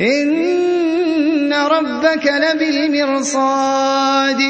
إِنَّ رَبَّكَ لَبِالْمِرْصَادِ